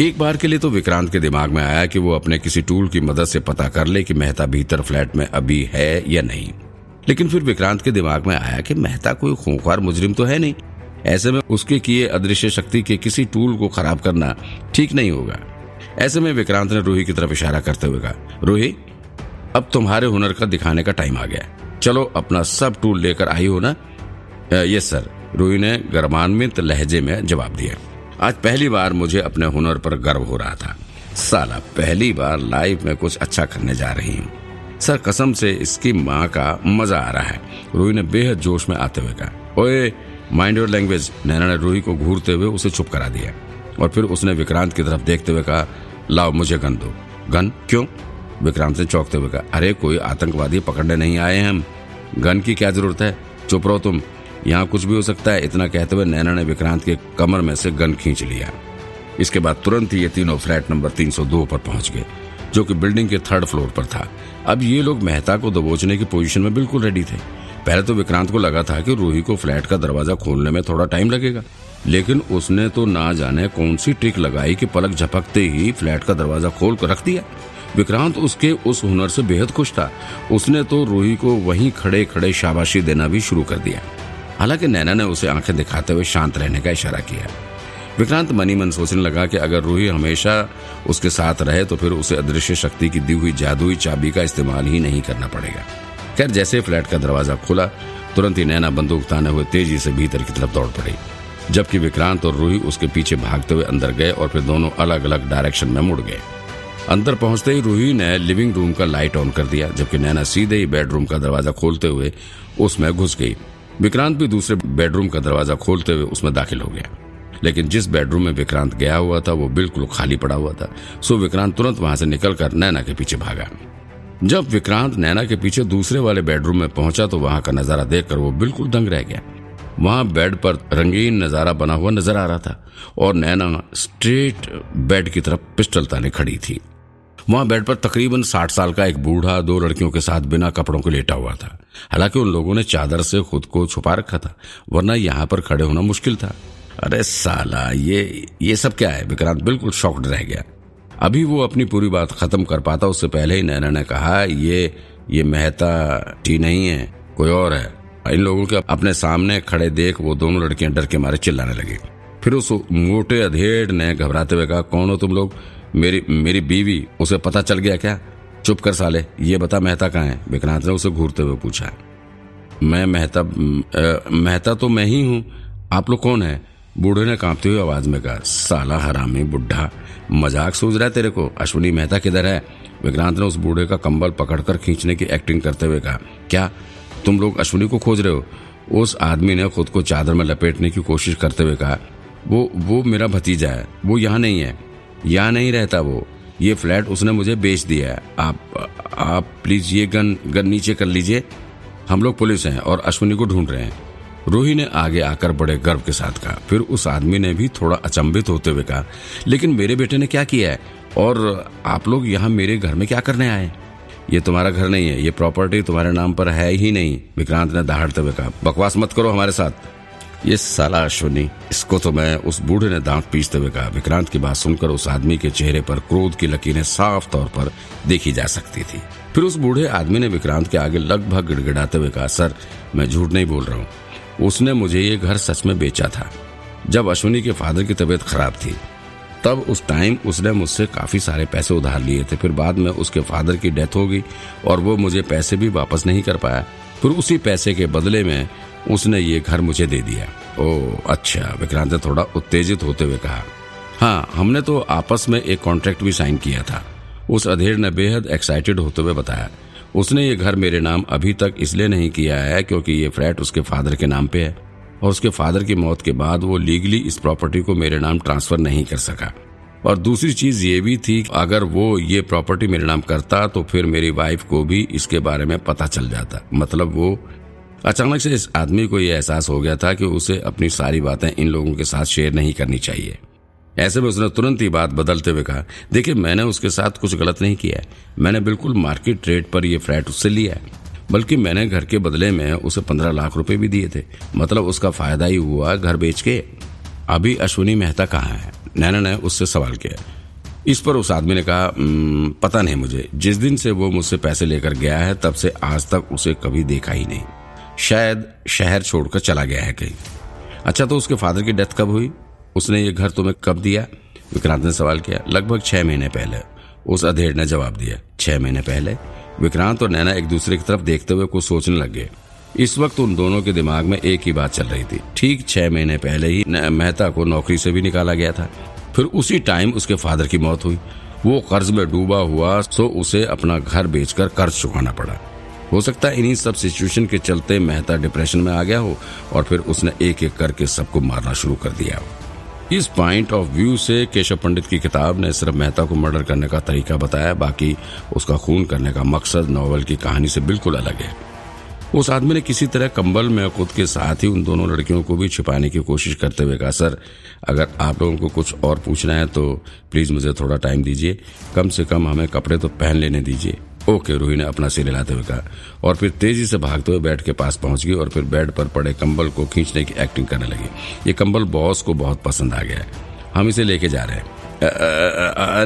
एक बार के लिए तो विक्रांत के दिमाग में आया कि वो अपने किसी टूल की मदद से पता कर ले कि मेहता भीतर फ्लैट में अभी है या नहीं। लेकिन फिर विक्रांत के दिमाग में आया कि मेहता कोई खूंखार मुजरिम तो है नहीं। ऐसे में उसके किए अदृश्य शक्ति के किसी टूल को खराब करना ठीक नहीं होगा। ऐसे में विक्रांत ने रूही की तरफ़ इशारा करते हुए कहा, रूही, अब तुम्हारे हुनर का दिखाने का टाइम आ गया चलो अपना सब टूल लेकर आई हो ना? यस सर, रूही ने गर्मान्वित लहजे में जवाब दिया। आज पहली बार मुझे अपने हुनर पर गर्व हो रहा था। साला, पहली बार लाइफ में कुछ अच्छा करने जा रही हूँ। सर, कसम से इसकी माँ का मज़ा आ रहा है। रूही ने बेहद जोश में आते हुए कहा, ओए माइंड योर लैंग्वेज नैना ने रूही को घूरते हुए उसे चुप करा दिया और फिर उसने विक्रांत की तरफ़ देखते हुए कहा, लाओ मुझे गन दो। गन? क्यों? विक्रांत ने चौंकते हुए कहा, अरे, कोई आतंकवादी पकड़ने नहीं आए हम। गन की क्या ज़रूरत है? चुप रहो तुम। यहाँ कुछ भी हो सकता है, इतना कहते हुए नैना ने विक्रांत के कमर में से गन खींच लिया। इसके बाद तुरंत ही ये तीनों फ्लैट नंबर 302 पर पहुँच गए, जो कि बिल्डिंग के थर्ड फ्लोर पर था। अब ये लोग मेहता को दबोचने की पोजीशन में बिल्कुल रेडी थे। पहले तो विक्रांत को लगा था कि रूही को फ्लैट का दरवाज़ा खोलने में थोड़ा टाइम लगेगा, लेकिन उसने तो ना जाने कौन सी ट्रिक लगाई कि पलक झपकते ही फ्लैट का दरवाज़ा खोल कर रख दिया। विक्रांत उसके उस हुनर से बेहद खुश था। उसने तो रूही को वहीं खड़े खड़े शाबाशी देना भी शुरू कर दिया। हालाँकि नैना ने उसे आँखें दिखाते हुए शांत रहने का इशारा किया। विक्रांत मनी मन सोचने लगा कि अगर रूही हमेशा उसके साथ रहे तो फिर उसे अदृश्य शक्ति की दी हुई जादुई चाबी का इस्तेमाल ही नहीं करना पड़ेगा। खैर, जैसे फ्लैट का दरवाज़ा खुला, तुरंत ही नैना बंदूक ताने हुए तेज़ी से भीतर की तरफ़ दौड़ पड़ी। जबकि विक्रांत और रूही उसके पीछे भागते हुए अंदर गए और फिर दोनों अलग अलग डायरेक्शन में मुड़ गए। अंदर पहुँचते ही रूही ने लिविंग रूम का लाइट ऑन कर दिया, जबकि नैना सीधे ही बेडरूम का दरवाज़ा खोलते हुए उसमें घुस गई। विक्रांत भी दूसरे बेडरूम का दरवाज़ा खोलते हुए उसमें दाखिल हो गया। लेकिन जिस बेडरूम में विक्रांत गया हुआ था, वो बिल्कुल खाली पड़ा हुआ था। सो विक्रांत तुरंत वहाँ से निकलकर नैना के पीछे भागा। जब विक्रांत नैना के पीछे दूसरे वाले बेडरूम में पहुँचा तो वहाँ का नज़ारा देखकर वो बिल्कुल दंग रह गया। वहाँ बेड पर रंगीन नज़ारा बना हुआ नज़र आ रहा था, और नैना स्ट्रेट बेड की तरफ़ पिस्टल ताने खड़ी थी। वहाँ बेड पर तकरीबन साठ साल का एक बूढ़ा दो लड़कियों के साथ बिना कपड़ों के लेटा हुआ था। हालाँकि उन लोगों ने चादर से खुद को छुपा रखा था, वरना यहाँ पर खड़े होना मुश्किल था। अरे साला, ये ये सब क्या है? विक्रांत बिल्कुल शॉक्ड रह गया। अभी वो अपनी पूरी बात खत्म कर पाता, उससे पहले ही नैना ने कहा, ये ये मेहता टी नहीं है, कोई और है। इन लोगों के अपने सामने खड़े देख वो दोनों लड़कियाँ डर के मारे चिल्लाने लगी। फिर उस मोटे, अधेड़ ने घबराते हुए कहा, कौन हो तुम लोग? मेरी मेरी बीवी, उसे पता चल गया क्या? चुप कर साले, ये बता मेहता कहाँ है? विक्रांत ने उसे घूरते हुए पूछा। मैं मेहता मेहता तो मैं ही हूँ। आप लोग कौन है? बूढ़े ने कांपती हुई आवाज़ में कहा, साला हरामी बुढ़ा, मज़ाक सूझ रहा है तेरे को? अश्विनी, मेहता किधर है? विक्रांत ने उस बूढ़े का कंबल पकड़कर खींचने की एक्टिंग करते हुए कहा, क्या तुम लोग अश्विनी को खोज रहे हो? उस आदमी ने खुद को चादर में लपेटने की कोशिश करते हुए कहा, वो वो मेरा भतीजा है, वो यहाँ नहीं है। यहाँ नहीं रहता वो? ये फ्लैट उसने मुझे बेच दिया है। आप आप प्लीज़ ये गन गन नीचे कर लीजिए। हम लोग पुलिस हैं और अश्विनी को ढूंढ रहे हैं। रूही ने आगे आकर बड़े गर्व के साथ कहा। फिर उस आदमी ने भी थोड़ा अचंभित होते हुए कहा, लेकिन मेरे बेटे ने क्या किया है? और आप लोग यहाँ मेरे घर में क्या करने आए ये तुम्हारा घर नहीं है। ये प्रॉपर्टी तुम्हारे नाम पर है ही नहीं, विक्रांत ने दहाड़ते हुए कहा। बकवास मत करो हमारे साथ। ये साला अश्वनी, इसको तो मैं उस बूढ़े ने दांत पीसते हुए कहा। विक्रांत की बात सुनकर उस आदमी के चेहरे पर क्रोध की लकीरें साफ़ तौर पर देखी जा सकती थी। फिर उस बूढ़े आदमी ने विक्रांत के आगे लगभग गिड़गिड़ाते हुए कहा, सर, मैं झूठ नहीं बोल रहा हूँ। उसने मुझे ये घर सच में बेचा था। जब अश्विनी के फादर की तबीयत खराब थी, तब उस टाइम उसने मुझसे काफ़ी सारे पैसे उधार लिए थे। फिर बाद में उसके फादर की डेथ हो गई और वो मुझे पैसे भी वापस नहीं कर पाया। फिर उसी पैसे के बदले में उसने ये घर मुझे दे दिया। ओ अच्छा विक्रांत ने थोड़ा उत्तेजित होते हुए कहा हाँ हमने तो आपस में एक कॉन्ट्रैक्ट भी साइन किया था। उस अधेड़ ने बेहद एक्साइटेड होते हुए बताया, उसने ये घर मेरे नाम अभी तक इसलिए नहीं किया है क्योंकि ये फ्लैट उसके फादर के नाम पे है और उसके फादर की मौत के बाद वो लीगली इस प्रॉपर्टी को मेरे नाम ट्रांसफ़र नहीं कर सका। और दूसरी चीज़ ये भी थी, अगर वो ये प्रॉपर्टी मेरे नाम करता तो फिर मेरी वाइफ को भी इसके बारे में पता चल जाता। मतलब वो अचानक से इस आदमी को यह एहसास हो गया था कि उसे अपनी सारी बातें इन लोगों के साथ शेयर नहीं करनी चाहिए। ऐसे में उसने तुरंत ही बात बदलते हुए कहा, देखिए, मैंने उसके साथ कुछ गलत नहीं किया है। मैंने बिल्कुल मार्केट रेट पर यह फ्लैट उससे लिया है। बल्कि मैंने घर के बदले में उसे पंद्रह लाख रुपए भी दिए थे। मतलब उसका फ़ायदा ही हुआ घर बेच के। अभी अश्विनी मेहता कहाँ है? नैना ने उससे सवाल किया। इस पर उस आदमी ने कहा पता नहीं मुझे। जिस दिन से वो मुझसे पैसे लेकर गया है, तब से आज तक उसे कभी देखा ही नहीं। शायद शहर छोड़कर चला गया है कहीं। अच्छा तो उसके फादर की डेथ कब हुई? उसने ये घर तुम्हें कब दिया? विक्रांत ने सवाल किया। लगभग छह महीने पहले। उस अधेड़ ने जवाब दिया। छह महीने पहले। विक्रांत और नैना एक दूसरे की तरफ़ देखते हुए कुछ सोचने लग गए। इस वक्त उन दोनों के दिमाग में एक ही बात चल रही थी। ठीक छह महीने पहले ही मेहता को नौकरी से भी निकाला गया था। फिर उसी टाइम उसके फादर की मौत हुई। वो कर्ज में डूबा हुआ तो उसे अपना घर बेचकर कर्ज चुकाना पड़ा। हो सकता है इन्हीं सब सिचुएशन के चलते मेहता डिप्रेशन में आ गया हो और फिर उसने एक एक करके सबको मारना शुरू कर दिया। इस पॉइंट ऑफ़ व्यू से केशव पंडित की किताब ने सिर्फ़ मेहता को मर्डर करने का तरीका बताया, बाकी उसका खून करने का मकसद नॉवल की कहानी से बिल्कुल अलग है। उस आदमी ने किसी तरह कंबल में खुद के साथ ही उन दोनों लड़कियों को भी छिपाने की कोशिश करते हुए कहा, सर, अगर आप लोगों को कुछ और पूछना है तो प्लीज़ मुझे थोड़ा टाइम दीजिए। कम से कम हमें कपड़े तो पहन लेने दीजिए। ओके रूही ने अपना सिर हिलाते हुए कहा और फिर तेज़ी से भागते हुए बेड के पास पहुँच गई और फिर बेड पर पड़े कंबल को खींचने की एक्टिंग करने लगी। ये कंबल बॉस को बहुत पसंद आ गया हम इसे लेके जा रहे हैं।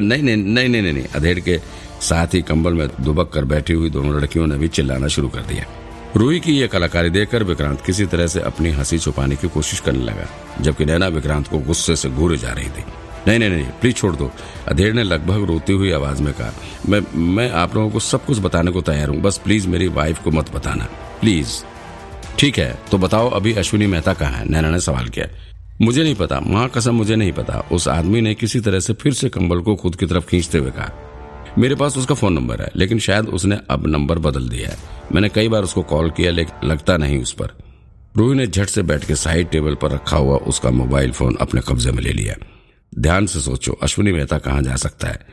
नहीं नहीं नहीं नहीं नहीं अधेड़ के साथ ही कंबल में दुबक कर बैठी हुई दोनों लड़कियों ने भी चिल्लाना शुरू कर दिया। रूही की यह कलाकारी देखकर विक्रांत किसी तरह से अपनी हँसी छुपाने की कोशिश करने लगा, जबकि नैना विक्रांत को गुस्से से घूरे जा रही थी। नहीं नहीं नहीं प्लीज़ छोड़ दो। अधेड़ ने लगभग रोती हुई आवाज़ में कहा, मैं मैं आप लोगों को सब कुछ बताने को तैयार हूँ। बस प्लीज़ मेरी वाइफ को मत बताना। प्लीज़ ठीक है तो बताओ अभी अश्विनी मेहता कहाँ है? नैना ने सवाल किया, मुझे नहीं पता। माँ कसम, मुझे नहीं पता। उस आदमी ने किसी तरह से फिर से कंबल को खुद की तरफ़ खींचते हुए कहा, मेरे पास उसका फ़ोन नंबर है, लेकिन शायद उसने अब नंबर बदल दिया है। मैंने कई बार उसको कॉल किया, लेकिन लगता नहीं उस पर। रूही ने झट से बैठ के साइड टेबल पर रखा हुआ उसका मोबाइल फ़ोन अपने कब्जे में ले लिया। ध्यान से सोचो, अश्विनी मेहता कहाँ जा सकता है?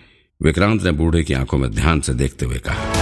विक्रांत ने बूढ़े की आँखों में ध्यान से देखते हुए कहा